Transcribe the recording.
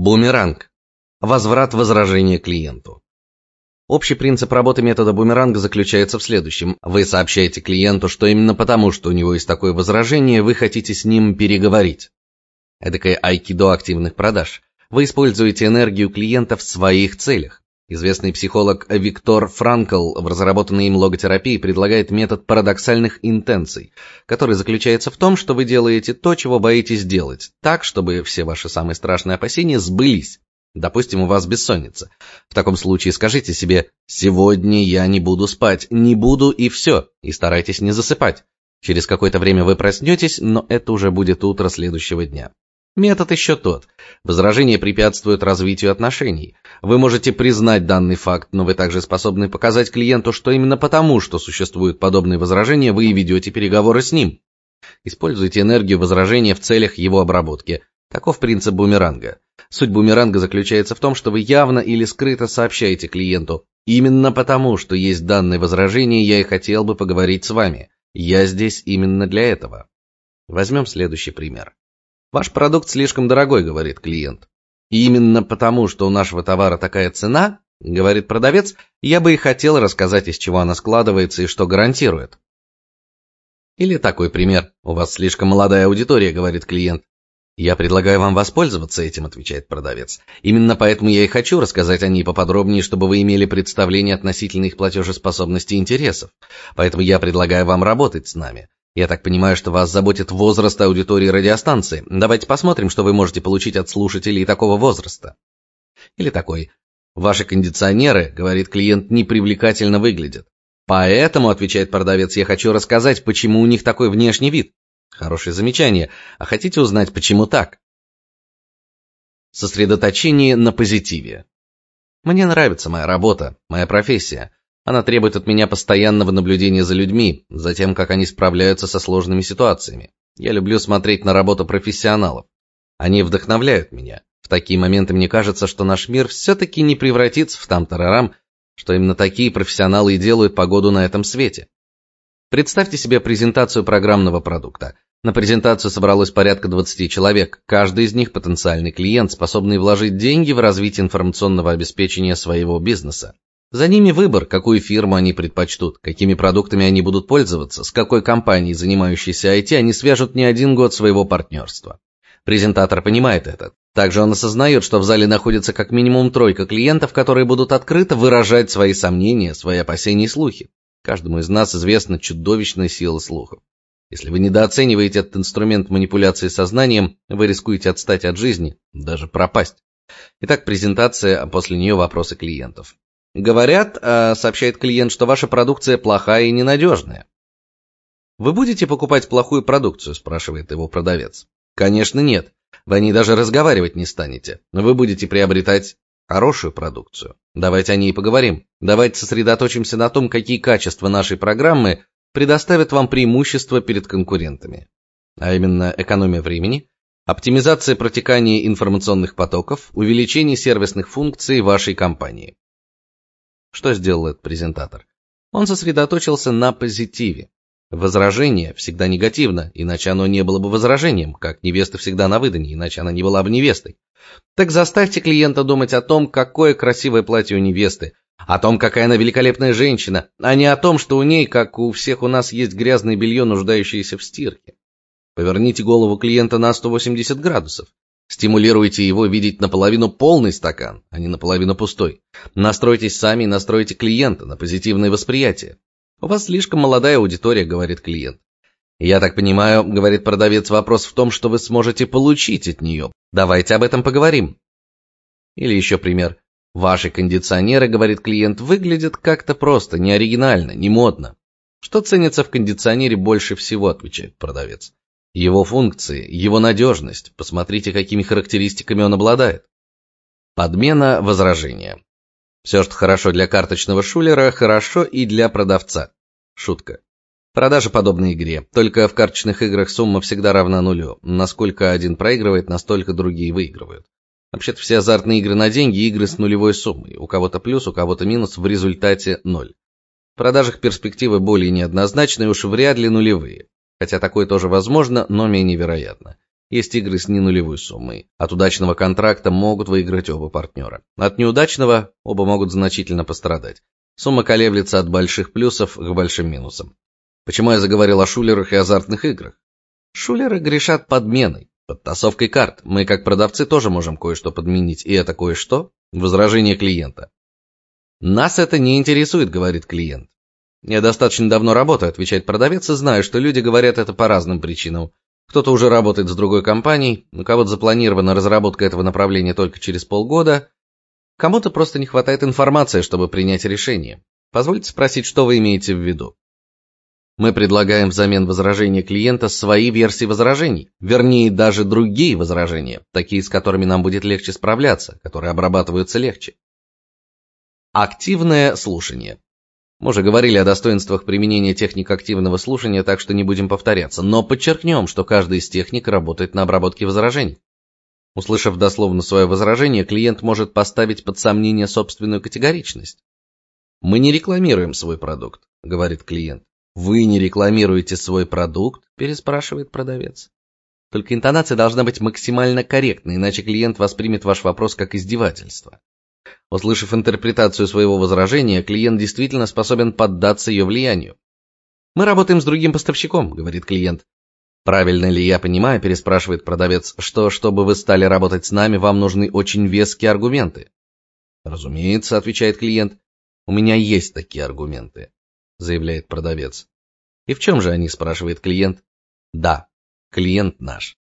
Бумеранг. Возврат возражения клиенту. Общий принцип работы метода бумеранга заключается в следующем: вы сообщаете клиенту, что именно потому, что у него есть такое возражение, вы хотите с ним переговорить. Эдакое айкидо активных продаж. Вы используете энергию клиента в своих целях. Известный психолог Виктор Франкл в разработанной им логотерапии предлагает метод парадоксальных интенций, который заключается в том, что вы делаете то, чего боитесь делать, так, чтобы все ваши самые страшные опасения сбылись. Допустим, у вас бессонница. В таком случае скажите себе: "Сегодня я не буду спать, не буду и все", и старайтесь не засыпать. Через какое-то время вы проснетесь, но это уже будет утро следующего дня. Метод еще тот. Возражения препятствуют развитию отношений. Вы можете признать данный факт, но вы также способны показать клиенту, что именно потому, что существуют подобные возражения, вы и ведете переговоры с ним. Используйте энергию возражения в целях его обработки. Таков принцип бумеранга. Суть бумеранга заключается в том, что вы явно или скрыто сообщаете клиенту: "Именно потому, что есть данное возражение, я и хотел бы поговорить с вами. Я здесь именно для этого". Возьмем следующий пример. Ваш продукт слишком дорогой, говорит клиент. И именно потому, что у нашего товара такая цена, говорит продавец, я бы и хотел рассказать, из чего она складывается и что гарантирует. Или такой пример: у вас слишком молодая аудитория, говорит клиент. Я предлагаю вам воспользоваться этим, отвечает продавец. Именно поэтому я и хочу рассказать о ней поподробнее, чтобы вы имели представление относительно их платежеспособности и интересов. Поэтому я предлагаю вам работать с нами. Я так понимаю, что вас заботит возраст аудитории радиостанции. Давайте посмотрим, что вы можете получить от слушателей такого возраста. Или такой: Ваши кондиционеры, говорит клиент, непривлекательно выглядят. Поэтому, отвечает продавец, я хочу рассказать, почему у них такой внешний вид. Хорошее замечание. А хотите узнать, почему так? Сосредоточение на позитиве. Мне нравится моя работа, моя профессия. Она требует от меня постоянного наблюдения за людьми, за тем, как они справляются со сложными ситуациями. Я люблю смотреть на работу профессионалов. Они вдохновляют меня. В такие моменты мне кажется, что наш мир все таки не превратится в там-тарарам, что именно такие профессионалы и делают погоду на этом свете. Представьте себе презентацию программного продукта. На презентацию собралось порядка 20 человек. Каждый из них потенциальный клиент, способный вложить деньги в развитие информационного обеспечения своего бизнеса. За ними выбор, какую фирму они предпочтут, какими продуктами они будут пользоваться, с какой компанией, занимающейся IT, они свяжут не один год своего партнерства. Презентатор понимает это. Также он осознает, что в зале находится как минимум тройка клиентов, которые будут открыто выражать свои сомнения, свои опасения и слухи. Каждому из нас известна чудовищная сила слухов. Если вы недооцениваете этот инструмент манипуляции сознанием, вы рискуете отстать от жизни, даже пропасть. Итак, презентация, а после нее вопросы клиентов. Говорят, а, сообщает клиент, что ваша продукция плохая и ненадежная. Вы будете покупать плохую продукцию, спрашивает его продавец. Конечно, нет. Вы о ней даже разговаривать не станете. Но вы будете приобретать хорошую продукцию. Давайте о ней поговорим. Давайте сосредоточимся на том, какие качества нашей программы предоставят вам преимущество перед конкурентами. А именно экономия времени, оптимизация протекания информационных потоков, увеличение сервисных функций вашей компании. Что сделал этот презентатор? Он сосредоточился на позитиве. Возражение всегда негативно, иначе оно не было бы возражением, как невеста всегда на выданье, иначе она не была бы невестой. Так заставьте клиента думать о том, какое красивое платье у невесты, о том, какая она великолепная женщина, а не о том, что у ней, как у всех у нас, есть грязное белье, нуждающееся в стирке. Поверните голову клиента на 180 градусов. Стимулируйте его видеть наполовину полный стакан, а не наполовину пустой. Настройтесь сами и настройте клиента на позитивное восприятие. У вас слишком молодая аудитория, говорит клиент. Я так понимаю, говорит продавец, вопрос в том, что вы сможете получить от нее. Давайте об этом поговорим. Или еще пример. Ваши кондиционеры, говорит клиент, выглядят как-то просто, не оригинально, не модно. Что ценится в кондиционере больше всего, отвечает продавец. Его функции, его надежность. Посмотрите, какими характеристиками он обладает. Подмена возражения. Все, что хорошо для карточного шулера, хорошо и для продавца. Шутка. Продажи подобны игре, только в карточных играх сумма всегда равна нулю. Насколько один проигрывает, настолько другие выигрывают. Вообще-то все азартные игры на деньги игры с нулевой суммой. У кого-то плюс, у кого-то минус, в результате ноль. В продажах перспективы более неоднозначные, уж вряд ли нулевые хотя такое тоже возможно, но менее вероятно. Есть игры с ненулевой суммой. От удачного контракта могут выиграть оба партнера. От неудачного оба могут значительно пострадать. Сумма колеблется от больших плюсов к большим минусам. Почему я заговорил о шулерах и азартных играх? Шулеры грешат подменой, подтасовкой карт. Мы, как продавцы, тоже можем кое-что подменить, и это кое-что возражение клиента. Нас это не интересует, говорит клиент. Я достаточно давно работаю, отвечает продавец, и знаю, что люди говорят это по разным причинам. Кто-то уже работает с другой компанией, у кого-то запланирована разработка этого направления только через полгода, кому-то просто не хватает информации, чтобы принять решение. Позвольте спросить, что вы имеете в виду? Мы предлагаем взамен возражения клиента свои версии возражений, вернее, даже другие возражения, такие, с которыми нам будет легче справляться, которые обрабатываются легче. Активное слушание. Мы уже говорили о достоинствах применения техник активного слушания, так что не будем повторяться, но подчеркнем, что каждая из техник работает на обработке возражений. Услышав дословно свое возражение, клиент может поставить под сомнение собственную категоричность. Мы не рекламируем свой продукт, говорит клиент. Вы не рекламируете свой продукт? переспрашивает продавец. Только интонация должна быть максимально корректной, иначе клиент воспримет ваш вопрос как издевательство. Услышав интерпретацию своего возражения, клиент действительно способен поддаться ее влиянию. Мы работаем с другим поставщиком, говорит клиент. Правильно ли я понимаю, переспрашивает продавец, что чтобы вы стали работать с нами, вам нужны очень веские аргументы? Разумеется, отвечает клиент. У меня есть такие аргументы, заявляет продавец. И в чем же они, спрашивает клиент. Да, клиент наш.